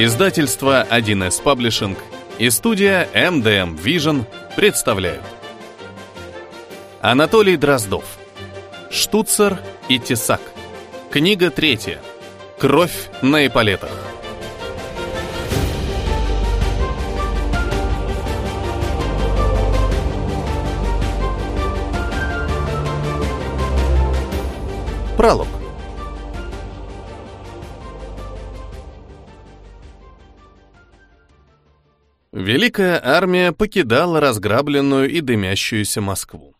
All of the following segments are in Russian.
Издательство 1С Publishing и студия MDM Vision представляют. Анатолий Дроздов. Штуцер и Тесак Книга третья. Кровь на эполетах Пролог Великая армия покидала разграбленную и дымящуюся Москву.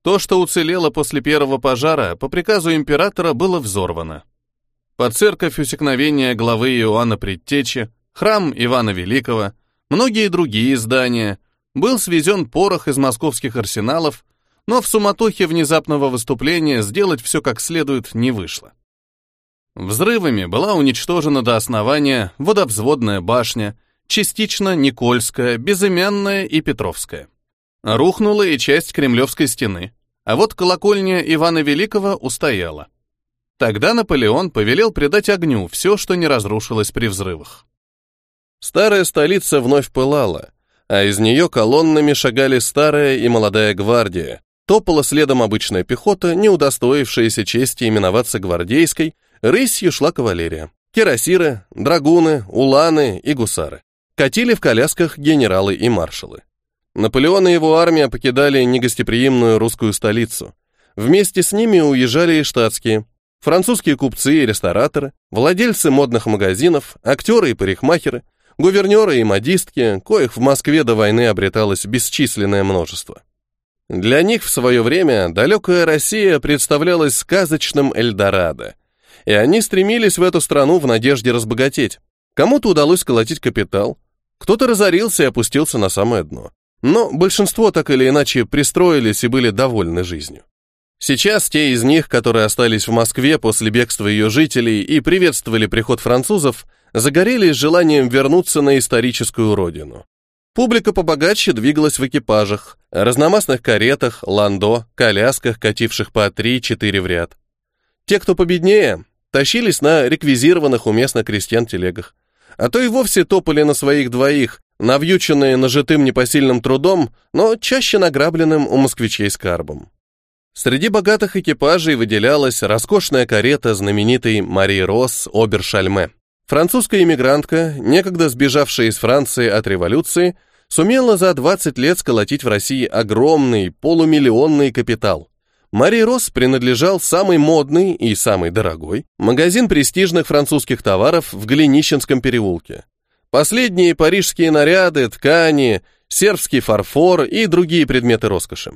То, что уцелело после первого пожара, по приказу императора было взорвано. Под церковь усекновения главы Иоанна Предтечи, храм Ивана Великого, многие другие здания, был свезен порох из московских арсеналов, но в суматохе внезапного выступления сделать все как следует не вышло. Взрывами была уничтожена до основания водовзводная башня, частично Никольская, Безымянная и Петровская. Рухнула и часть Кремлевской стены, а вот колокольня Ивана Великого устояла. Тогда Наполеон повелел придать огню все, что не разрушилось при взрывах. Старая столица вновь пылала, а из нее колоннами шагали старая и молодая гвардия, топала следом обычная пехота, не удостоившаяся чести именоваться гвардейской, рысью шла кавалерия. Кирасиры, драгуны, уланы и гусары. Катили в колясках генералы и маршалы. Наполеон и его армия покидали негостеприимную русскую столицу. Вместе с ними уезжали и штатские, французские купцы и рестораторы, владельцы модных магазинов, актеры и парикмахеры, гувернеры и модистки, коих в Москве до войны обреталось бесчисленное множество. Для них в свое время далекая Россия представлялась сказочным Эльдорадо, и они стремились в эту страну в надежде разбогатеть. Кому-то удалось сколотить капитал, кто-то разорился и опустился на самое дно. Но большинство так или иначе пристроились и были довольны жизнью. Сейчас те из них, которые остались в Москве после бегства ее жителей и приветствовали приход французов, загорелись желанием вернуться на историческую родину. Публика побогаче двигалась в экипажах, разномастных каретах, ландо, колясках, кативших по 3-4 в ряд. Те, кто победнее, тащились на реквизированных у местных крестьян телегах, а то и вовсе топали на своих двоих, навьюченные нажитым непосильным трудом, но чаще награбленным у москвичей скарбом. Среди богатых экипажей выделялась роскошная карета знаменитой Марии Росс Обершальме. Французская иммигрантка, некогда сбежавшая из Франции от революции, сумела за 20 лет сколотить в России огромный полумиллионный капитал. Мари Росс принадлежал самый модный и самый дорогой магазин престижных французских товаров в Глинищенском переулке. Последние парижские наряды, ткани, сербский фарфор и другие предметы роскоши.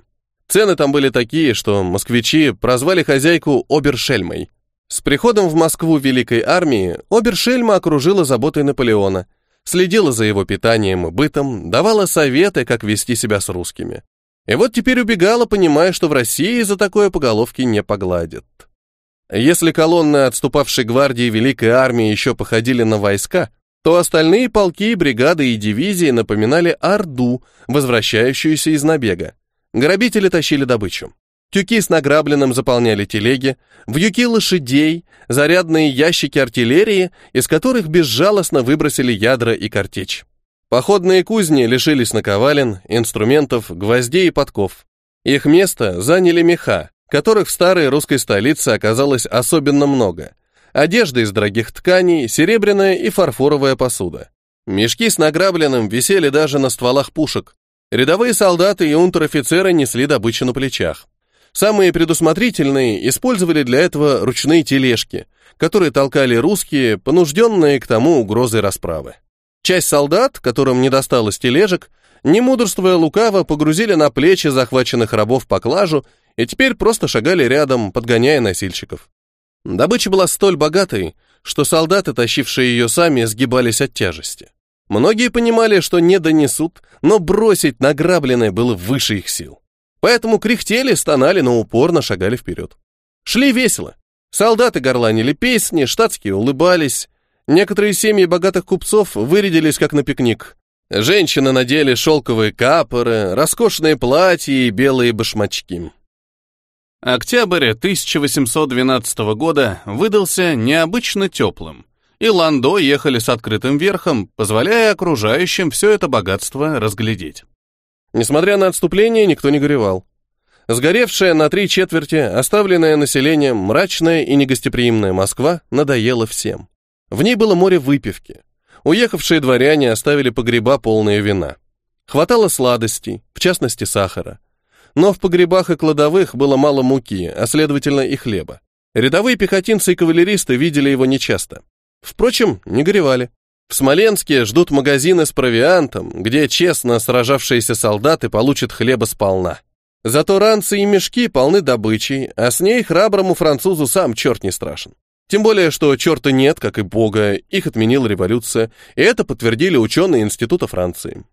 Цены там были такие, что москвичи прозвали хозяйку Обершельмой. С приходом в Москву Великой армии Обершельма окружила заботой Наполеона, следила за его питанием и бытом, давала советы, как вести себя с русскими. И вот теперь убегала, понимая, что в России за такое по не погладят. Если колонны отступавшей гвардии Великой армии еще походили на войска, то остальные полки, бригады и дивизии напоминали Орду, возвращающуюся из набега. Грабители тащили добычу. Тюки с награбленным заполняли телеги, вьюки лошадей, зарядные ящики артиллерии, из которых безжалостно выбросили ядра и картечь. Походные кузни лишились наковален, инструментов, гвоздей и подков. Их место заняли меха, которых в старой русской столице оказалось особенно много. Одежда из дорогих тканей, серебряная и фарфоровая посуда. Мешки с награбленным висели даже на стволах пушек. Рядовые солдаты и унтер-офицеры несли добычу на плечах. Самые предусмотрительные использовали для этого ручные тележки, которые толкали русские, понужденные к тому угрозой расправы. Часть солдат, которым не досталось тележек, не мудрствуя лукаво, погрузили на плечи захваченных рабов поклажу и теперь просто шагали рядом, подгоняя носильщиков. Добыча была столь богатой, что солдаты, тащившие ее сами, сгибались от тяжести. Многие понимали, что не донесут, но бросить награбленное было выше их сил. Поэтому кряхтели, стонали, но упорно шагали вперед. Шли весело. Солдаты горланили песни, штатские улыбались, Некоторые семьи богатых купцов вырядились как на пикник. Женщины надели шелковые капоры, роскошные платья и белые башмачки. Октябрь 1812 года выдался необычно теплым, и Ландо ехали с открытым верхом, позволяя окружающим все это богатство разглядеть. Несмотря на отступление, никто не горевал. Сгоревшая на три четверти, оставленная населением, мрачная и негостеприимная Москва надоела всем. В ней было море выпивки. Уехавшие дворяне оставили погреба полные вина. Хватало сладостей, в частности сахара. Но в погребах и кладовых было мало муки, а следовательно и хлеба. Рядовые пехотинцы и кавалеристы видели его нечасто. Впрочем, не горевали. В Смоленске ждут магазины с провиантом, где честно сражавшиеся солдаты получат хлеба сполна. Зато ранцы и мешки полны добычей, а с ней храброму французу сам черт не страшен. Тем более, что черта нет, как и бога, их отменила революция, и это подтвердили ученые Института Франции.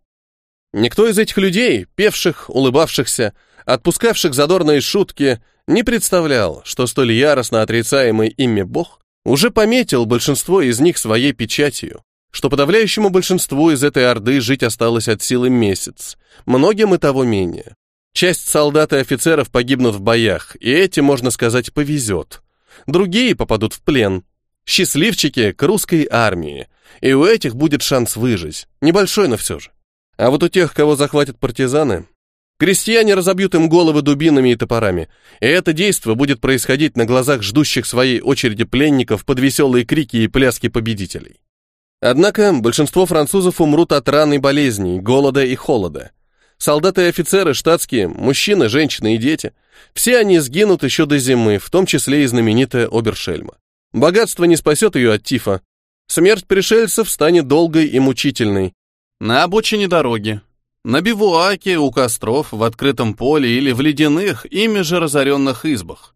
Никто из этих людей, певших, улыбавшихся, отпускавших задорные шутки, не представлял, что столь яростно отрицаемый ими бог уже пометил большинство из них своей печатью, что подавляющему большинству из этой орды жить осталось от силы месяц, многим и того менее. Часть солдат и офицеров погибнут в боях, и эти, можно сказать, повезет. Другие попадут в плен. Счастливчики к русской армии, и у этих будет шанс выжить, небольшой, но все же. А вот у тех, кого захватят партизаны, крестьяне разобьют им головы дубинами и топорами, и это действо будет происходить на глазах ждущих своей очереди пленников под веселые крики и пляски победителей. Однако большинство французов умрут от ран и болезней, голода и холода. Солдаты и офицеры, штатские, мужчины, женщины и дети. Все они сгинут еще до зимы, в том числе и знаменитая Обершельма. Богатство не спасет ее от тифа. Смерть пришельцев станет долгой и мучительной. На обочине дороги, на бивуаке, у костров, в открытом поле или в ледяных, ими же разоренных избах.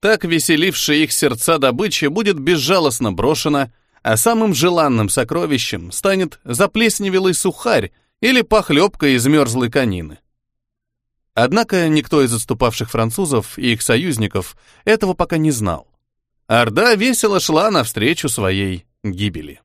Так веселившая их сердца добыча будет безжалостно брошена, а самым желанным сокровищем станет заплесневелый сухарь, или похлебка из мерзлой конины. Однако никто из отступавших французов и их союзников этого пока не знал. Орда весело шла навстречу своей гибели.